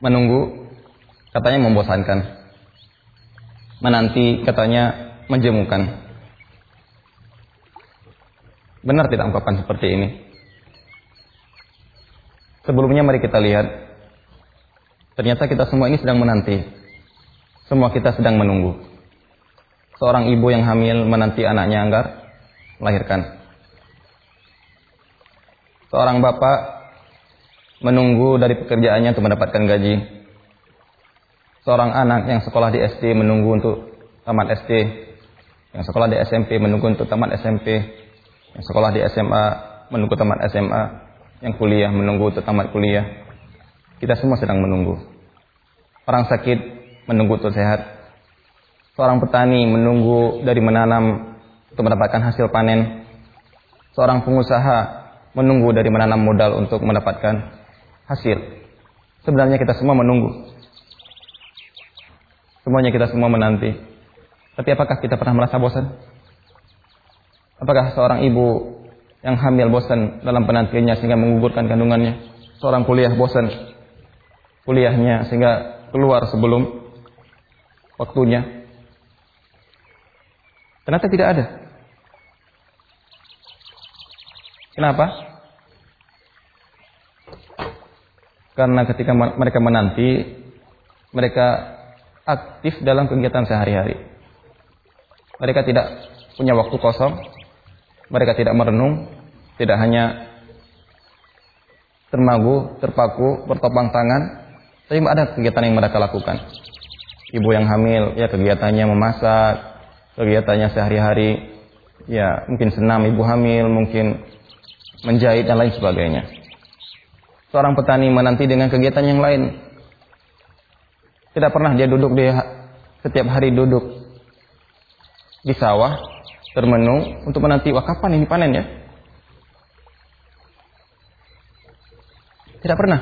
Menunggu katanya membosankan. Menanti katanya menjemukan. Benar tidak ungkapan seperti ini? Sebelumnya mari kita lihat. Ternyata kita semua ini sedang menanti. Semua kita sedang menunggu. Seorang ibu yang hamil menanti anaknya anggar melahirkan. Seorang bapak menunggu dari pekerjaannya untuk mendapatkan gaji. Seorang anak yang sekolah di SD menunggu untuk tamat SD. Yang sekolah di SMP menunggu untuk tamat SMP. Yang sekolah di SMA menunggu tamat SMA. Yang kuliah menunggu untuk tamat kuliah. Kita semua sedang menunggu. Orang sakit menunggu untuk sehat. Seorang petani menunggu dari menanam untuk mendapatkan hasil panen. Seorang pengusaha menunggu dari menanam modal untuk mendapatkan hasil. Sebenarnya kita semua menunggu. Semuanya kita semua menanti. Tapi apakah kita pernah merasa bosan? Apakah seorang ibu yang hamil bosan dalam penantiannya sehingga menggugurkan kandungannya? Seorang kuliah bosan kuliahnya sehingga keluar sebelum waktunya. Ternyata tidak ada. Kenapa? Karena ketika mereka menanti, mereka aktif dalam kegiatan sehari-hari. Mereka tidak punya waktu kosong, mereka tidak merenung, tidak hanya termagu, terpaku, bertopang tangan, tapi ada kegiatan yang mereka lakukan. Ibu yang hamil, ya kegiatannya memasak, kegiatannya sehari-hari ya mungkin senam ibu hamil, mungkin menjahit dan lain sebagainya. Seorang petani menanti dengan kegiatan yang lain. Tidak pernah dia duduk di setiap hari duduk di sawah termenung untuk menanti wah kapan ini panen ya. Tidak pernah.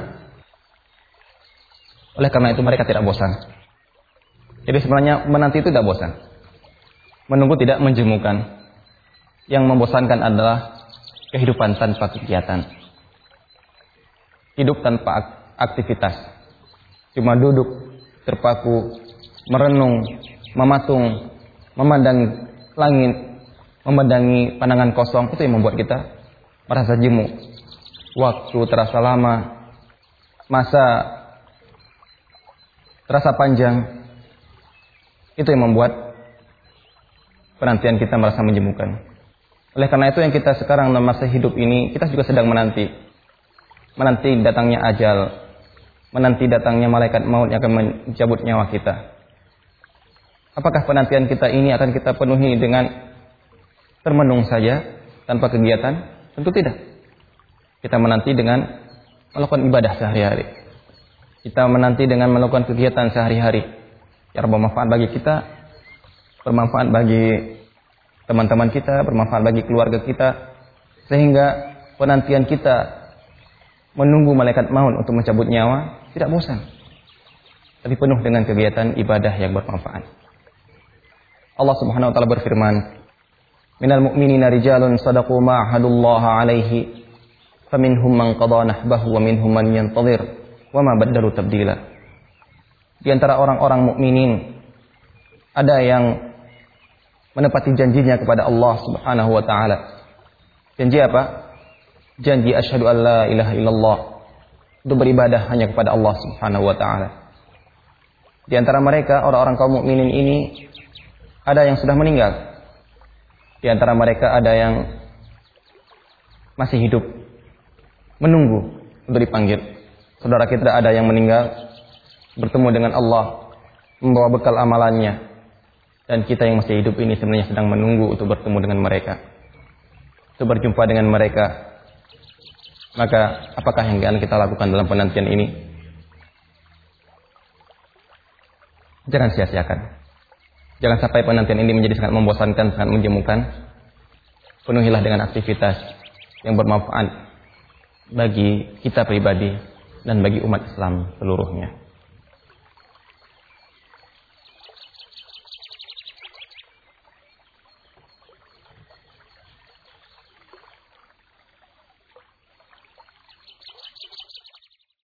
Oleh karena itu mereka tidak bosan. Jadi sebenarnya menanti itu tidak bosan menunggu tidak menjemukan. Yang membosankan adalah kehidupan tanpa kegiatan. Hidup tanpa aktivitas. Cuma duduk, terpaku, merenung, mematung, memandang langit, memandangi pandangan kosong itu yang membuat kita merasa jemu. Waktu terasa lama, masa terasa panjang. Itu yang membuat penantian kita merasa menjemukan. Oleh karena itu yang kita sekarang dalam masa hidup ini, kita juga sedang menanti. Menanti datangnya ajal. Menanti datangnya malaikat maut yang akan mencabut nyawa kita. Apakah penantian kita ini akan kita penuhi dengan termenung saja, tanpa kegiatan? Tentu tidak. Kita menanti dengan melakukan ibadah sehari-hari. Kita menanti dengan melakukan kegiatan sehari-hari yang bermanfaat bagi kita bermanfaat bagi teman-teman kita, bermanfaat bagi keluarga kita, sehingga penantian kita menunggu malaikat maut untuk mencabut nyawa tidak bosan, tapi penuh dengan kegiatan ibadah yang bermanfaat. Allah Subhanahu wa taala berfirman, "Minal mu'minina rijalun sadaqu ma alaihi, faminhum man qada nahbahu wa minhum man yantazir, wa ma baddalu tabdila." Di antara orang-orang mukminin ada yang menepati janjinya kepada Allah Subhanahu wa taala. Janji apa? Janji asyhadu an la ilaha illallah. Untuk beribadah hanya kepada Allah Subhanahu wa taala. Di antara mereka orang-orang kaum mukminin ini ada yang sudah meninggal. Di antara mereka ada yang masih hidup menunggu untuk dipanggil. Saudara kita ada yang meninggal bertemu dengan Allah membawa bekal amalannya dan kita yang masih hidup ini sebenarnya sedang menunggu untuk bertemu dengan mereka. Untuk berjumpa dengan mereka. Maka apakah yang akan kita lakukan dalam penantian ini? Jangan sia-siakan. Jangan sampai penantian ini menjadi sangat membosankan, sangat menjemukan. Penuhilah dengan aktivitas yang bermanfaat bagi kita pribadi dan bagi umat Islam seluruhnya.